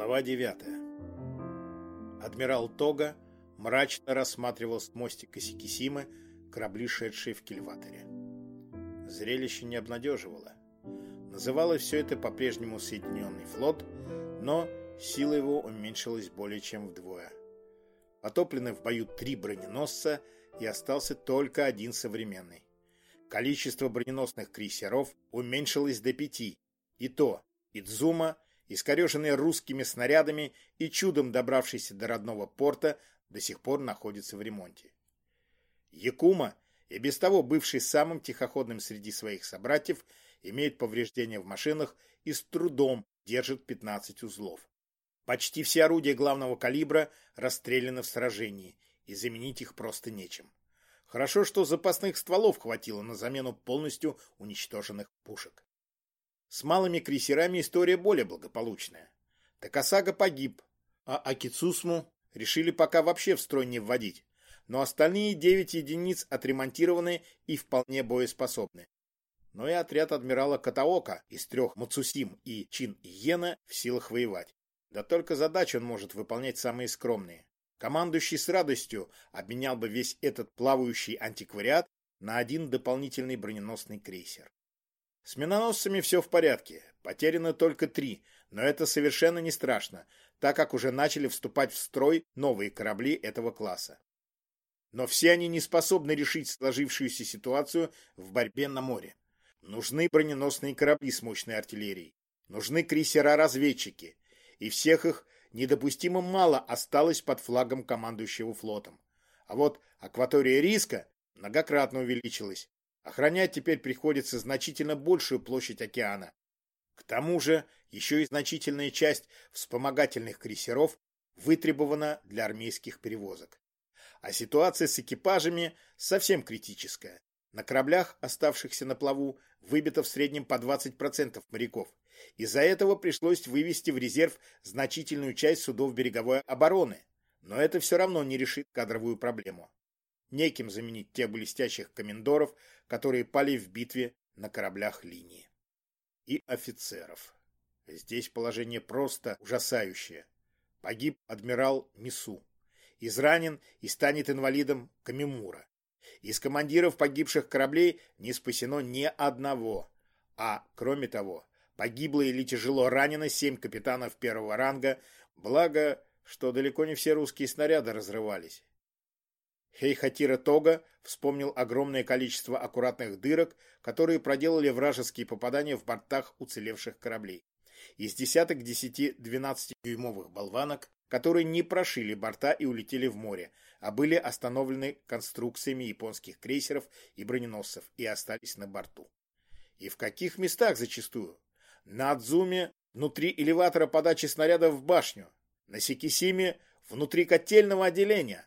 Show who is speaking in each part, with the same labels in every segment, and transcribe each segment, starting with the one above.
Speaker 1: Глава 9. Адмирал Тога мрачно рассматривал с мостика Сикисимы корабли, шедшие в кильваторе. Зрелище не обнадеживало. Называлось все это по-прежнему Соединенный флот, но сила его уменьшилась более чем вдвое. Потоплены в бою три броненосца, и остался только один современный. Количество броненосных крейсеров уменьшилось до пяти, и то Идзума – искореженный русскими снарядами и чудом добравшийся до родного порта, до сих пор находится в ремонте. Якума, и без того бывший самым тихоходным среди своих собратьев, имеет повреждения в машинах и с трудом держит 15 узлов. Почти все орудия главного калибра расстреляны в сражении, и заменить их просто нечем. Хорошо, что запасных стволов хватило на замену полностью уничтоженных пушек. С малыми крейсерами история более благополучная. Такасага погиб, а Акицусму решили пока вообще в строй не вводить, но остальные девять единиц отремонтированы и вполне боеспособны. Но и отряд адмирала Катаока из трех Мацусим и Чин Йена в силах воевать. Да только задачи он может выполнять самые скромные. Командующий с радостью обменял бы весь этот плавающий антиквариат на один дополнительный броненосный крейсер. С миноносцами все в порядке. Потеряно только три, но это совершенно не страшно, так как уже начали вступать в строй новые корабли этого класса. Но все они не способны решить сложившуюся ситуацию в борьбе на море. Нужны броненосные корабли с мощной артиллерией. Нужны крейсера-разведчики. И всех их недопустимо мало осталось под флагом командующего флотом. А вот акватория риска многократно увеличилась. Охранять теперь приходится значительно большую площадь океана. К тому же еще и значительная часть вспомогательных крейсеров вытребована для армейских перевозок. А ситуация с экипажами совсем критическая. На кораблях, оставшихся на плаву, выбито в среднем по 20% моряков. Из-за этого пришлось вывести в резерв значительную часть судов береговой обороны. Но это все равно не решит кадровую проблему неким заменить тех блестящих комендоров, которые пали в битве на кораблях линии. И офицеров. Здесь положение просто ужасающее. Погиб адмирал Мису. Изранен и станет инвалидом Камимура. Из командиров погибших кораблей не спасено ни одного. А, кроме того, погибло или тяжело ранено семь капитанов первого ранга, благо, что далеко не все русские снаряды разрывались. Хейхатира Тога вспомнил огромное количество аккуратных дырок, которые проделали вражеские попадания в бортах уцелевших кораблей. Из десяток 10-12-дюймовых болванок, которые не прошили борта и улетели в море, а были остановлены конструкциями японских крейсеров и броненосцев и остались на борту. И в каких местах зачастую? На Адзуме внутри элеватора подачи снарядов в башню, на Сикисиме внутри котельного отделения,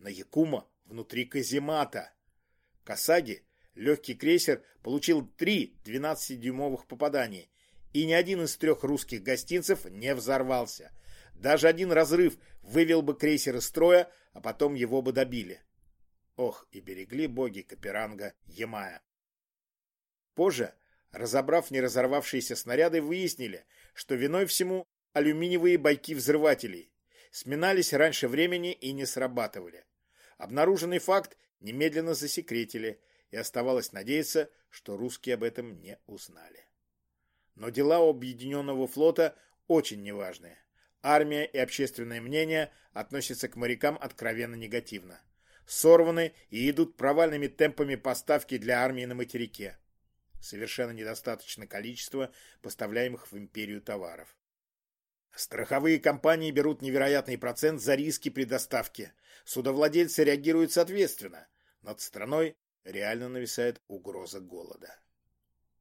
Speaker 1: на Якума внутри каземата. Касаги, легкий крейсер, получил три 12-дюймовых попадания, и ни один из трех русских гостинцев не взорвался. Даже один разрыв вывел бы крейсер из строя, а потом его бы добили. Ох, и берегли боги Каперанга Ямая. Позже, разобрав не разорвавшиеся снаряды, выяснили, что виной всему алюминиевые бойки взрывателей. Сминались раньше времени и не срабатывали. Обнаруженный факт немедленно засекретили, и оставалось надеяться, что русские об этом не узнали. Но дела Объединенного флота очень неважные. Армия и общественное мнение относятся к морякам откровенно негативно. Сорваны и идут провальными темпами поставки для армии на материке. Совершенно недостаточно количества поставляемых в империю товаров. Страховые компании берут невероятный процент за риски при доставке. Судовладельцы реагируют соответственно. Над страной реально нависает угроза голода.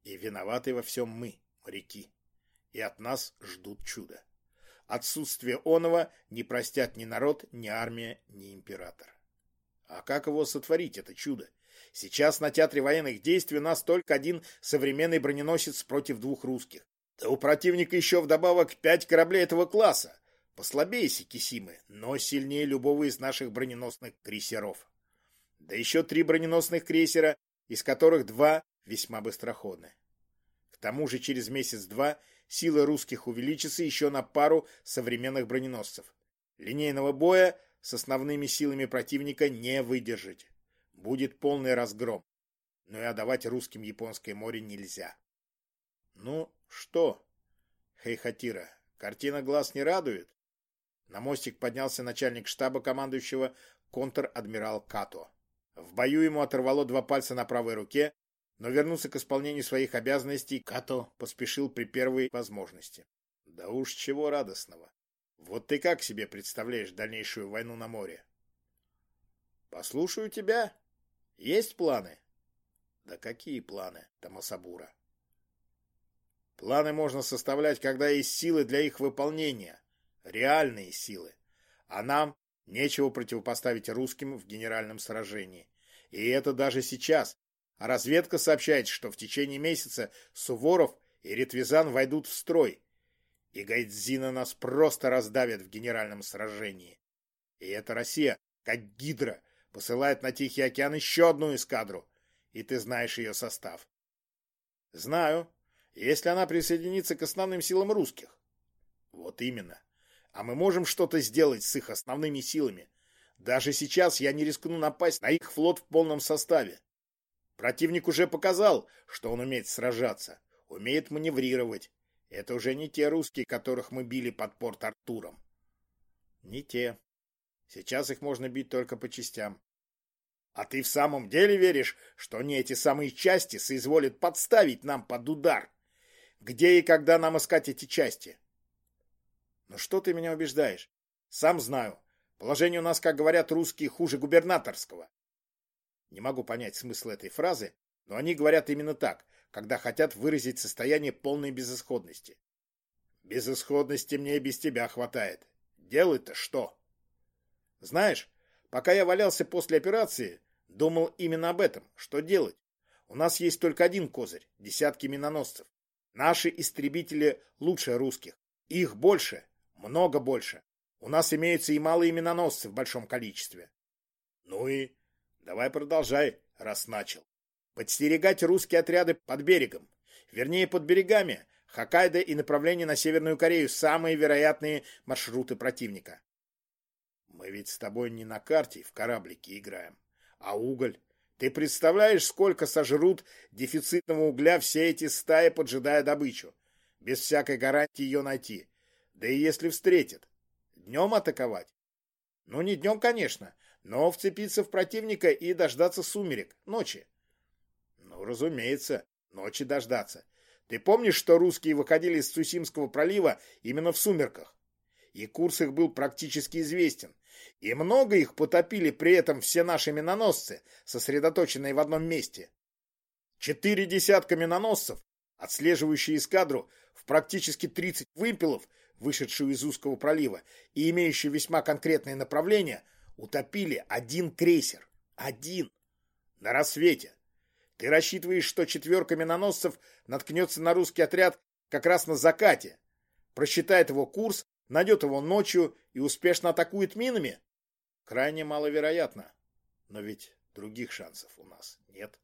Speaker 1: И виноваты во всем мы, моряки. И от нас ждут чуда. Отсутствие оного не простят ни народ, ни армия, ни император. А как его сотворить, это чудо? Сейчас на театре военных действий у нас только один современный броненосец против двух русских. Да у противника еще вдобавок пять кораблей этого класса. Послабее Сикисимы, но сильнее любого из наших броненосных крейсеров. Да еще три броненосных крейсера, из которых два весьма быстроходны. К тому же через месяц-два силы русских увеличатся еще на пару современных броненосцев. Линейного боя с основными силами противника не выдержать. Будет полный разгром. Но и отдавать русским Японское море нельзя. Ну, что, Хейхатира, картина глаз не радует? На мостик поднялся начальник штаба командующего контр-адмирал Като. В бою ему оторвало два пальца на правой руке, но вернуться к исполнению своих обязанностей Като поспешил при первой возможности. Да уж чего радостного. Вот ты как себе представляешь дальнейшую войну на море? Послушаю тебя. Есть планы? Да какие планы, Тамасабура? Планы можно составлять, когда есть силы для их выполнения. Реальные силы. А нам нечего противопоставить русским в генеральном сражении. И это даже сейчас. А разведка сообщает, что в течение месяца Суворов и Ретвизан войдут в строй. И Гайдзина нас просто раздавят в генеральном сражении. И это Россия, как гидра, посылает на Тихий океан еще одну эскадру. И ты знаешь ее состав. Знаю, если она присоединится к основным силам русских. Вот именно. А мы можем что-то сделать с их основными силами. Даже сейчас я не рискну напасть на их флот в полном составе. Противник уже показал, что он умеет сражаться, умеет маневрировать. Это уже не те русские, которых мы били под порт Артуром. Не те. Сейчас их можно бить только по частям. А ты в самом деле веришь, что они эти самые части соизволят подставить нам под удар? Где и когда нам искать эти части? Ну что ты меня убеждаешь? Сам знаю. Положение у нас, как говорят русские, хуже губернаторского. Не могу понять смысл этой фразы, но они говорят именно так, когда хотят выразить состояние полной безысходности. Безысходности мне и без тебя хватает. Делать-то что? Знаешь, пока я валялся после операции, думал именно об этом, что делать. У нас есть только один козырь – десятки миноносцев. Наши истребители лучше русских. Их больше, много больше. У нас имеются и малые миноносцы в большом количестве. Ну и давай продолжай, раз начал. Подстерегать русские отряды под берегом. Вернее, под берегами. Хоккайдо и направление на Северную Корею – самые вероятные маршруты противника. Мы ведь с тобой не на карте в кораблике играем, а уголь ты представляешь, сколько сожрут дефицитного угля все эти стаи, поджидая добычу? Без всякой гарантии ее найти. Да и если встретят. Днем атаковать? Ну, не днем, конечно, но вцепиться в противника и дождаться сумерек, ночи. Ну, разумеется, ночи дождаться. Ты помнишь, что русские выходили из Цусимского пролива именно в сумерках? И курс их был практически известен. И много их потопили при этом все наши миноносцы, сосредоточенные в одном месте. Четыре десятка миноносцев, отслеживающие эскадру в практически 30 вымпелов, вышедшую из узкого пролива и имеющие весьма конкретное направление, утопили один крейсер. Один. На рассвете. Ты рассчитываешь, что четверка миноносцев наткнется на русский отряд как раз на закате, просчитает его курс найдет его ночью и успешно атакует минами? Крайне маловероятно. Но ведь других шансов у нас нет.